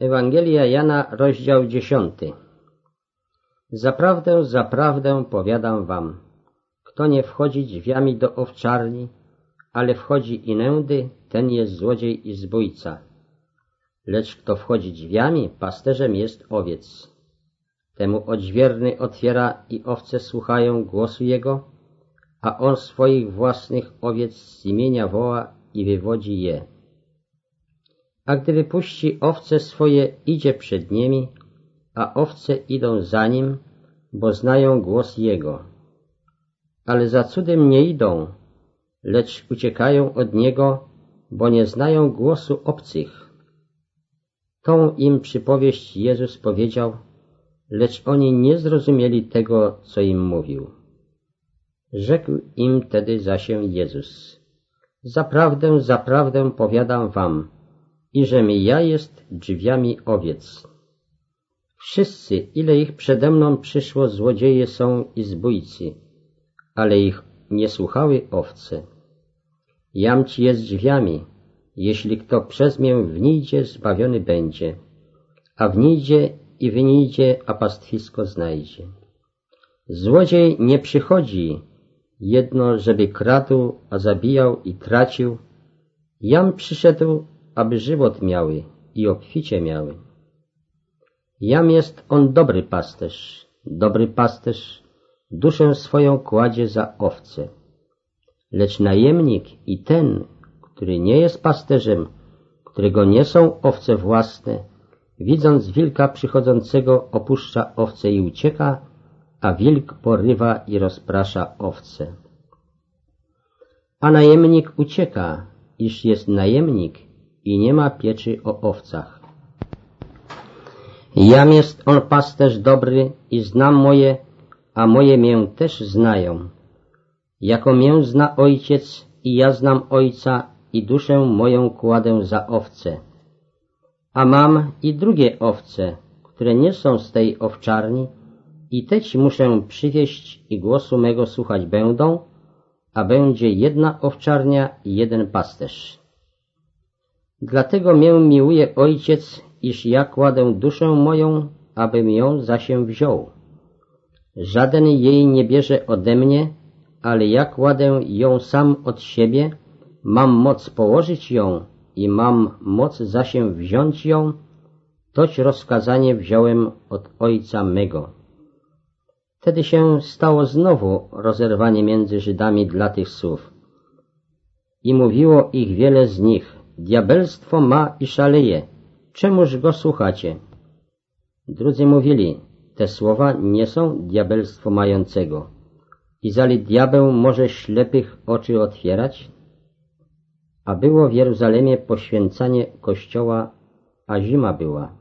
Ewangelia Jana, rozdział dziesiąty. Zaprawdę, zaprawdę powiadam wam, kto nie wchodzi drzwiami do owczarni, ale wchodzi inędy, ten jest złodziej i zbójca. Lecz kto wchodzi drzwiami, pasterzem jest owiec. Temu odźwierny otwiera i owce słuchają głosu jego, a on swoich własnych owiec z imienia woła i wywodzi je. A gdy wypuści owce swoje, idzie przed nimi, a owce idą za nim, bo znają głos jego. Ale za cudem nie idą, lecz uciekają od niego, bo nie znają głosu obcych. Tą im przypowieść Jezus powiedział, lecz oni nie zrozumieli tego, co im mówił. Rzekł im tedy zasie Jezus, zaprawdę, zaprawdę powiadam wam, iżem ja jest drzwiami owiec. Wszyscy, ile ich przede mną przyszło, złodzieje są i zbójcy, ale ich nie słuchały owce. Jam ci jest drzwiami, jeśli kto przez mię wnijdzie, zbawiony będzie, a wnijdzie i wynijdzie, a pastwisko znajdzie. Złodziej nie przychodzi jedno, żeby kradł, a zabijał i tracił. Jam przyszedł, aby żywot miały i obficie miały. Jam jest on dobry pasterz, dobry pasterz, duszę swoją kładzie za owce. Lecz najemnik i ten, który nie jest pasterzem, którego nie są owce własne, widząc wilka przychodzącego, opuszcza owce i ucieka, a wilk porywa i rozprasza owce. A najemnik ucieka, iż jest najemnik i nie ma pieczy o owcach. Jam jest on pasterz dobry i znam moje, a moje mię też znają. Jako mię zna ojciec i ja znam ojca i duszę moją kładę za owce. A mam i drugie owce, które nie są z tej owczarni i teć muszę przywieść i głosu mego słuchać będą, a będzie jedna owczarnia i jeden pasterz. Dlatego mię miłuje ojciec, iż ja kładę duszę moją, abym ją zasię wziął. Żaden jej nie bierze ode mnie, ale ja kładę ją sam od siebie, mam moc położyć ją i mam moc zasię wziąć ją, toć rozkazanie wziąłem od ojca mego. Wtedy się stało znowu rozerwanie między Żydami dla tych słów. I mówiło ich wiele z nich, diabelstwo ma i szaleje, czemuż go słuchacie? Drudzy mówili, te słowa nie są diabelstwo mającego. I zali diabeł może ślepych oczy otwierać? A było w Jeruzalemie poświęcanie kościoła, a zima była.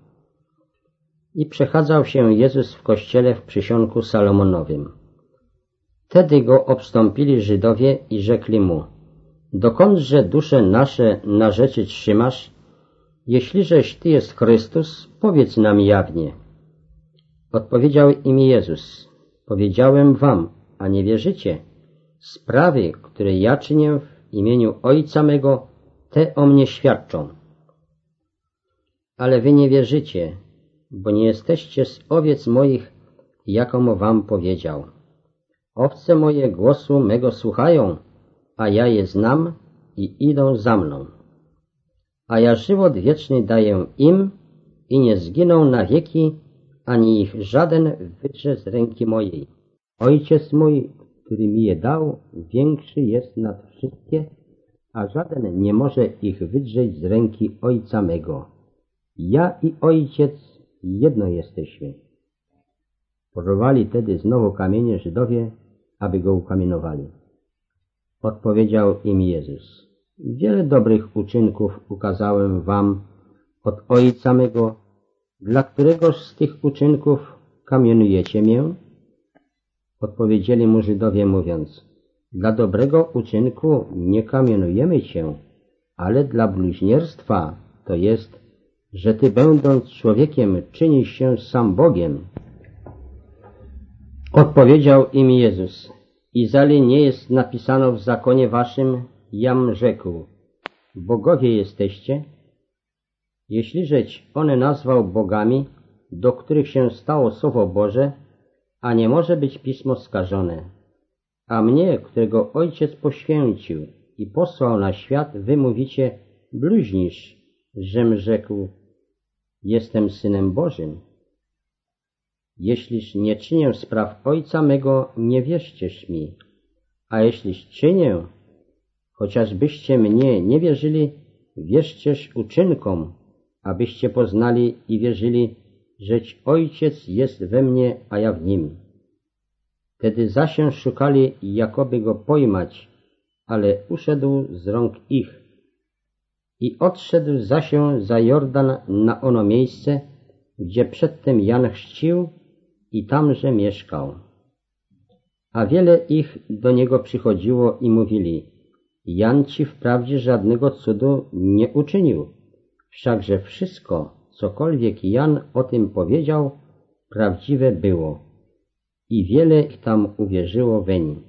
I przechadzał się Jezus w kościele w przysionku Salomonowym. Wtedy go obstąpili Żydowie i rzekli mu, dokądże dusze nasze na rzeczy trzymasz? Jeśliżeś Ty jest Chrystus, powiedz nam jawnie. Odpowiedział im Jezus, powiedziałem wam, a nie wierzycie. Sprawy, które ja czynię w imieniu Ojca mego, te o mnie świadczą. Ale wy nie wierzycie, bo nie jesteście z owiec moich, jakomo wam powiedział. Owce moje głosu mego słuchają, a ja je znam i idą za mną. A ja żywot wieczny daję im i nie zginą na wieki, ani ich żaden wydrze z ręki mojej. Ojciec mój, który mi je dał, większy jest nad wszystkie, a żaden nie może ich wydrzeć z ręki Ojca mego. Ja i Ojciec jedno jesteśmy. Porwali tedy znowu kamienie Żydowie, aby go ukamienowali. Odpowiedział im Jezus. Wiele dobrych uczynków ukazałem wam od Ojca mego, dla któregoż z tych uczynków kamienujecie mię? Odpowiedzieli mu Żydowie mówiąc, dla dobrego uczynku nie kamienujemy cię, ale dla bluźnierstwa, to jest, że ty będąc człowiekiem czynisz się sam Bogiem. Odpowiedział im Jezus, Izali nie jest napisano w zakonie waszym, jam rzekł, bogowie jesteście? Jeśliżeć one nazwał bogami, do których się stało Słowo Boże, a nie może być Pismo skażone. A mnie, którego Ojciec poświęcił i posłał na świat, wy mówicie, bluźnisz, żem rzekł, jestem Synem Bożym. Jeśliż nie czynię spraw Ojca mego, nie wierzcież mi, a jeśliż czynię, chociażbyście mnie nie wierzyli, wierzcież uczynkom, abyście poznali i wierzyli, żeć Ojciec jest we mnie, a ja w Nim. Wtedy zasię szukali, jakoby go pojmać, ale uszedł z rąk ich. I odszedł zasię za Jordan na ono miejsce, gdzie przedtem Jan chrzcił i tamże mieszkał. A wiele ich do niego przychodziło i mówili, Jan ci wprawdzie żadnego cudu nie uczynił, wszakże wszystko, cokolwiek Jan o tym powiedział, prawdziwe było i wiele ich tam uwierzyło weń.